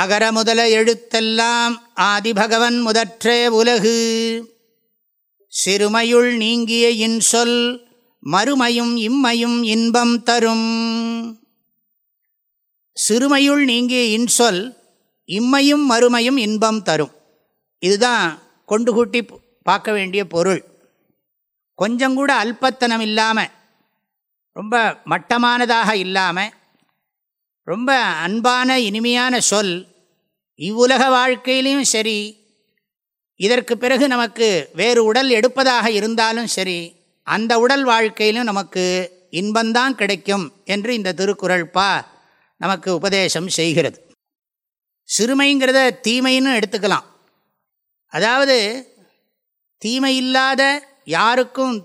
அகர முதல எழுத்தெல்லாம் ஆதிபகவன் முதற்றே உலகு. சிறுமையுள் நீங்கிய இன்சொல் மறுமையும் இம்மையும் இன்பம் தரும். சிறுமையுள் நீங்கிய இன்சொல் இம்மையும் மறுமையும் இன்பம் தரும். இதுதான் கொண்டு கூட்டி பார்க்க வேண்டிய பொருள். கொஞ்சம் கூட அல்பத்தனம் இல்லாமல் ரொம்ப மட்டமானதாக இல்லாமல் ரொம்ப அன்பான இனிமையான சொல். இவ்வுலக வாழ்க்கையிலையும் சரி இதற்கு பிறகு நமக்கு வேறு உடல் எடுப்பதாக இருந்தாலும் சரி அந்த உடல் வாழ்க்கையிலும் நமக்கு இன்பந்தான் கிடைக்கும் என்று இந்த திருக்குறள் பா நமக்கு உபதேசம் செய்கிறது. சிறுமைங்கிறத தீமைன்னு எடுத்துக்கலாம். அதாவது தீமை இல்லாத யாருக்கும்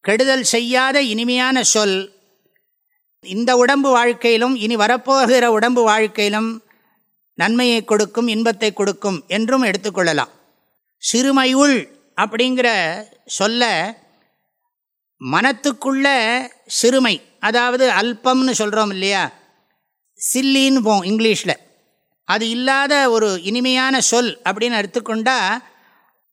கெடுதல் செய்யாத இனிமையான சொல் இந்த உடம்பு வாழ்க்கையிலும் இனி வரப்போகிற உடம்பு வாழ்க்கையிலும் நன்மையை கொடுக்கும் இன்பத்தை கொடுக்கும் என்றும் எடுத்துக்கொள்ளலாம் சிறுமையுள் அப்படிங்கிற சொல்ல மனத்துக்குள்ள சிறுமை அதாவது அல்பம்னு சொல்கிறோம் இல்லையா? சில்லின்னு போம் இங்கிலீஷில். அது இல்லாத ஒரு இனிமையான சொல் அப்படின்னு எடுத்துக்கொண்டால்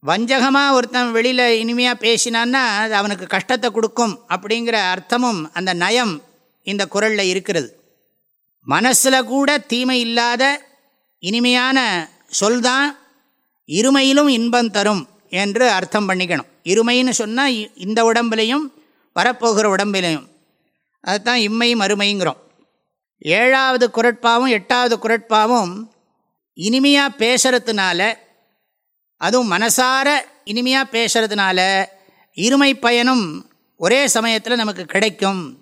வஞ்சகமாக ஒருத்தன் வெளியில் இனிமையாக பேசினான்னா அது அவனுக்கு கஷ்டத்தை கொடுக்கும் அப்படிங்கிற அர்த்தமும் அந்த நயம் இந்த குரலில் இருக்கிறது. மனசில் கூட தீமை இல்லாத இனிமையான சொல் தான் இருமையிலும் இன்பம் தரும் என்று அர்த்தம் பண்ணிக்கணும். இருமைன்னு சொன்னால் இந்த உடம்புலையும் வரப்போகிற உடம்பிலையும். அதுதான் இம்மை மறுமைங்கிறோம். ஏழாவது குரட்பாவும் எட்டாவது குரட்பாவும் இனிமையாக பேசுறதுனால அதுவும் மனசார இனிமையாக பேசுறதுனால இருமை பயனும் ஒரே சமயத்தில் நமக்கு கிடைக்கும்.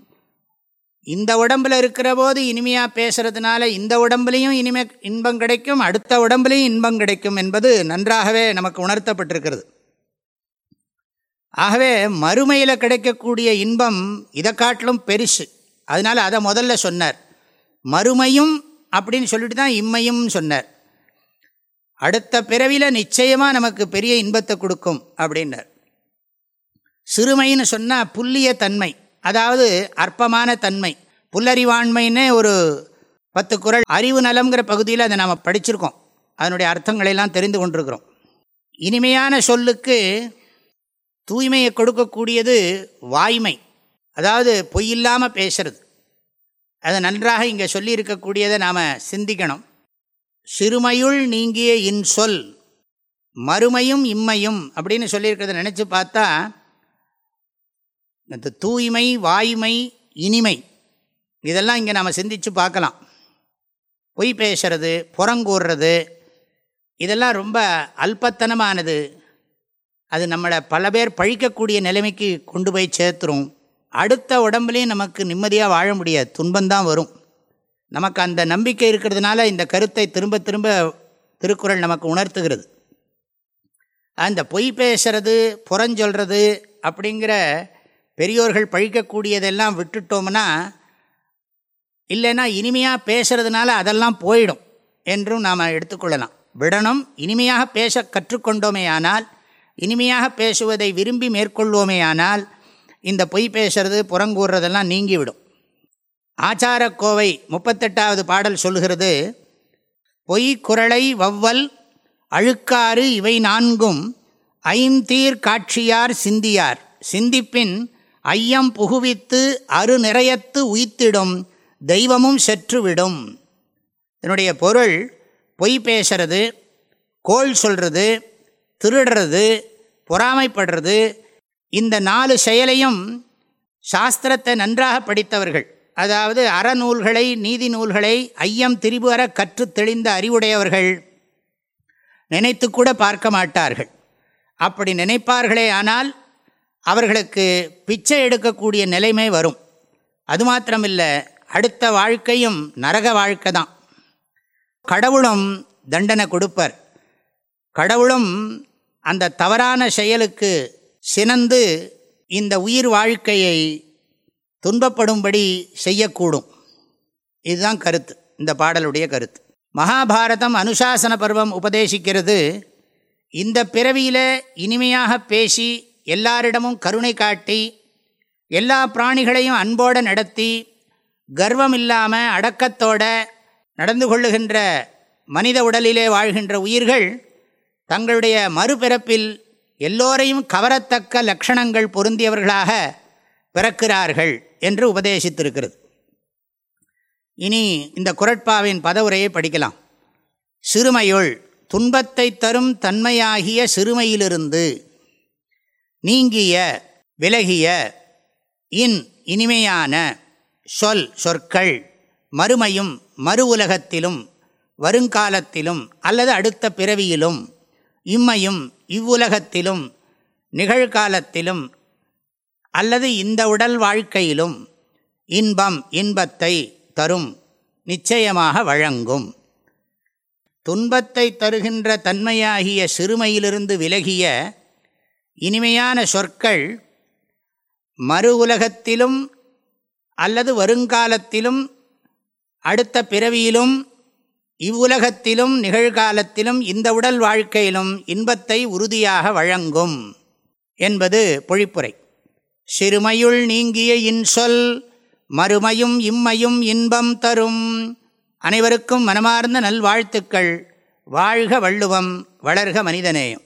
இந்த உடம்பில் இருக்கிற போது இனிமையாக பேசுறதுனால இந்த உடம்புலையும் இனிமை இன்பம் கிடைக்கும் அடுத்த உடம்புலையும் இன்பம் கிடைக்கும் என்பது நன்றாகவே நமக்கு உணர்த்தப்பட்டிருக்கிறது. ஆகவே மறுமையில் கிடைக்கக்கூடிய இன்பம் இதை காட்டிலும் பெருசு. அதனால் அதை முதல்ல சொன்னார். மறுமையும் அப்படின்னு சொல்லிட்டு தான் இம்மையும் சொன்னார். அடுத்த பிறவியில் நிச்சயமாக நமக்கு பெரிய இன்பத்தை கொடுக்கும் அப்படின்னார். சிறுமைன்னு சொன்னால் புல்லிய தன்மை. அதாவது அற்பமான தன்மை புல்லறிவாண்மைன்னு ஒரு பத்து குரல் அறிவு நலம்ங்கிற பகுதியில் அதை நாம் படிச்சிருக்கோம். அதனுடைய அர்த்தங்களெல்லாம் தெரிந்து கொண்டிருக்கிறோம். இனிமையான சொல்லுக்கு தூய்மையை கொடுக்கக்கூடியது வாய்மை அதாவது பொய்யில்லாமல் பேசுறது. அதை நன்றாக இங்கே சொல்லியிருக்கக்கூடியதை நாம் சிந்திக்கணும். சிறுமையுள் நீங்கிய இன்சொல் மறுமையும் இம்மையும் அப்படின்னு சொல்லியிருக்கிறத நினச்சி பார்த்தா இந்த தூய்மை வாய்மை இனிமை இதெல்லாம் இங்கே நாம் சிந்தித்து பார்க்கலாம். பொய் பேசுறது புறங்கூறுறது இதெல்லாம் ரொம்ப அல்பத்தனமானது. அது நம்மளை பல பேர் பழிக்கக்கூடிய நிலைமைக்கு கொண்டு போய் சேர்த்துரும். அடுத்த உடம்புலேயும் நமக்கு நிம்மதியாக வாழ முடியாது துன்பந்தான் வரும். நமக்கு அந்த நம்பிக்கை இருக்கிறதுனால இந்த கருத்தை திரும்ப திரும்ப திருக்குறள் நமக்கு உணர்த்துகிறது. அந்த பொய் பேசுறது புறஞ்சொல்றது அப்படிங்கிற பெரியோர்கள் பழிக்கக்கூடியதெல்லாம் விட்டுட்டோம்னா இல்லைன்னா இனிமையாக பேசுறதுனால அதெல்லாம் போயிடும் என்றும் நாம் எடுத்துக்கொள்ளலாம். விடணும் இனிமையாக பேச கற்றுக்கொண்டோமேயானால் இனிமையாக பேசுவதை விரும்பி மேற்கொள்வோமேயானால் இந்த பொய் பேசுறது புறங்கூறுறதெல்லாம் நீங்கிவிடும். ஆச்சாரக்கோவை முப்பத்தெட்டாவது பாடல் சொல்கிறது பொய் குரலை வவ்வல் அழுக்காறு இவை நான்கும் ஐந்தீர் காட்சியார் சிந்தியார். சிந்திப்பின் ஐயம் புகுவித்து அரு நிறையத்து உயித்திடும் தெய்வமும் செற்றுவிடும். இதனுடைய பொருள் பொய் பேசுறது கோல் சொல்கிறது திருடுறது பொறாமைப்படுறது இந்த நாலு செயலையும் சாஸ்திரத்தை நன்றாக படித்தவர்கள் அதாவது அறநூல்களை நீதி நூல்களை ஐயம் திரிபுவர கற்று தெளிந்த அறிவுடையவர்கள் நினைத்து கூட பார்க்க மாட்டார்கள். அப்படி நினைப்பார்களே ஆனால் அவர்களுக்கு பிச்சை எடுக்கக்கூடிய நிலைமை வரும். அது மாத்திரமில்லை அடுத்த வாழ்க்கையும் நரக வாழ்க்கை தான். கடவுளும் தண்டனை கொடுப்பர். கடவுளும் அந்த தவறான செயலுக்கு சினந்து இந்த உயிர் வாழ்க்கையை துன்பப்படும்படி செய்யக்கூடும். இதுதான் கருத்து. இந்த பாடலுடைய கருத்து. மகாபாரதம் அனுசாசன பருவம் உபதேசிக்கிறது. இந்த பிறவியில் இனிமையாக பேசி எல்லாரிடமும் கருணை காட்டி எல்லா பிராணிகளையும் அன்போடு நடத்தி கர்வம் இல்லாமல் அடக்கத்தோட நடந்து கொள்ளுகின்ற மனித உடலிலே வாழ்கின்ற உயிர்கள் தங்களுடைய மறுபிறப்பில் எல்லோரையும் கவரத்தக்க லட்சணங்கள் பொருந்தியவர்களாக பிறக்கிறார்கள் என்று உபதேசித்திருக்கிறது. இனி இந்த குரட்பாவின் பதவுரையை படிக்கலாம். சிறுமையுள் துன்பத்தை தரும் தன்மையாகிய சிறுமையிலிருந்து நீங்கிய விலகிய இன் இனிமையான சொல் சொற்கள் மறுமையும் மறு உலகத்திலும் வருங்காலத்திலும் அல்லது அடுத்த பிறவியிலும் இம்மையும் இவ்வுலகத்திலும் நிகழ்காலத்திலும் அல்லது இந்த உடல் வாழ்க்கையிலும் இன்பம் இன்பத்தை தரும் நிச்சயமாக வழங்கும். துன்பத்தை தருகின்ற தன்மையாகிய சிறுமையிலிருந்து விலகிய இனிமையான சொற்கள் மறு உலகத்திலும் அல்லது வருங்காலத்திலும் அடுத்த பிறவியிலும் இவ்வுலகத்திலும் நிகழ்காலத்திலும் இந்த உடல் வாழ்க்கையிலும் இன்பத்தை உறுதியாக வழங்கும் என்பது பொழிப்புரை. சிறுமையுள் நீங்கிய இன்சொல் மறுமையும் இம்மையும் இன்பம் தரும். அனைவருக்கும் மனமார்ந்த நல்வாழ்த்துக்கள். வாழ்க வள்ளுவம் வளர்க மனிதநேயம்